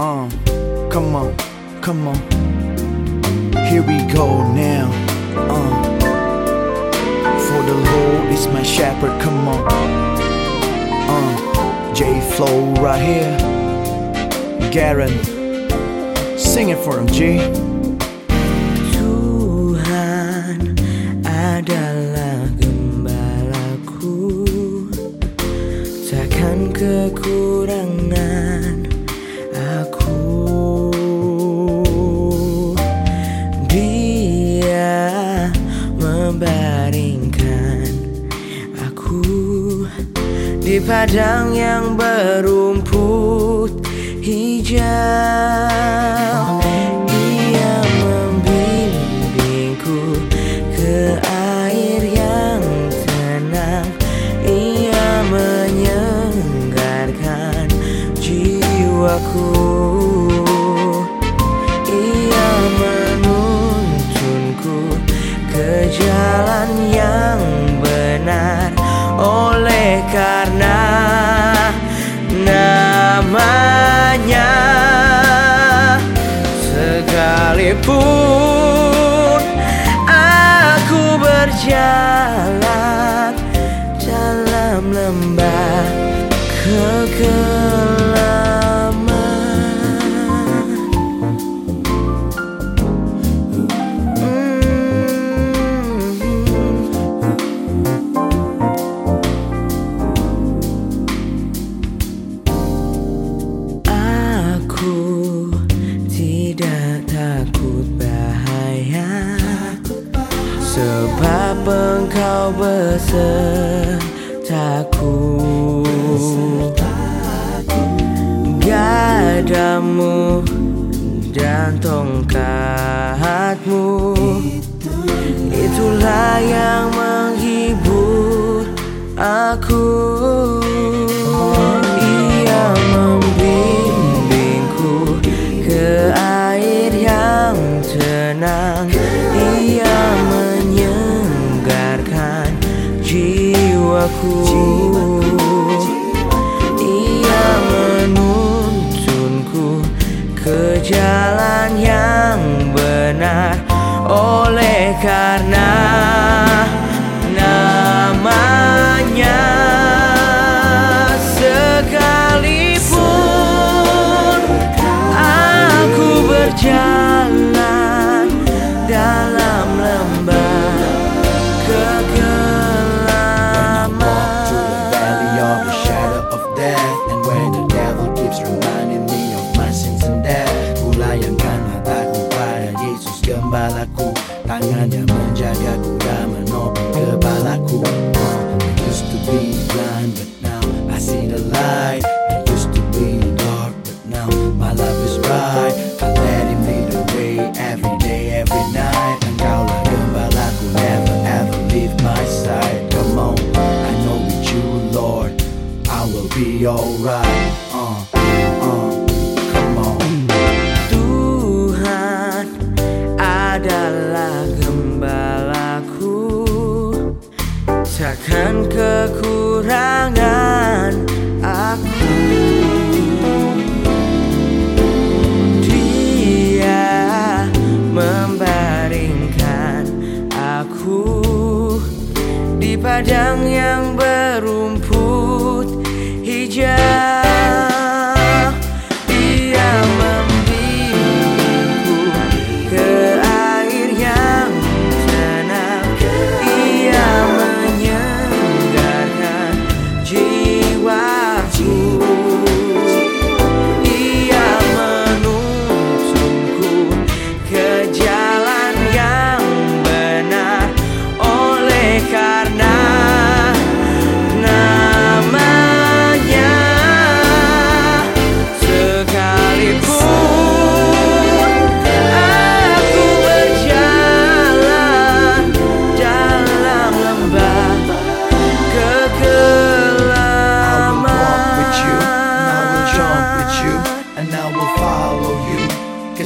Uh, come on, come on. Here we go now. Uh, for the Lord is my shepherd. Come on. Uh, J Flow right here. Garen, sing it for him, G. Tuhan adalah gembalaku Takkan kekurangan membaringkan aku Di padang yang berumput hijau. Ia membimbingku ke air yang tenang. Ia menyegarkan jiwaku ke jalan yang benar. Oleh karena namanya Sekalipun aku berjalan dalam lembah kegelapan engkau besertaku Gadamu dan tongkatmu Itulah yang menghibur aku karena Tangannya menjagaku dan menopang kepalaku. I used to be blind but now I see the light. I used to be dark but now my love is bright. I let him lead the way every day, every night. Engkaulah gembalaku, never ever leave my side. Come on, I know with you Lord I will be alright. Uh, ada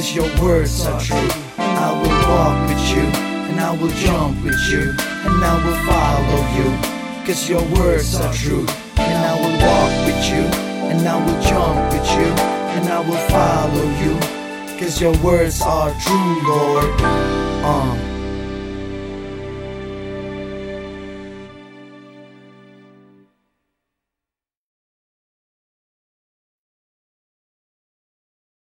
cause your words are true. I will walk with you, and I will jump with you, and I will follow you, cause your words are true. And I will walk with you, and I will jump with you, and I will follow you. Cause your words are true, Lord. Um.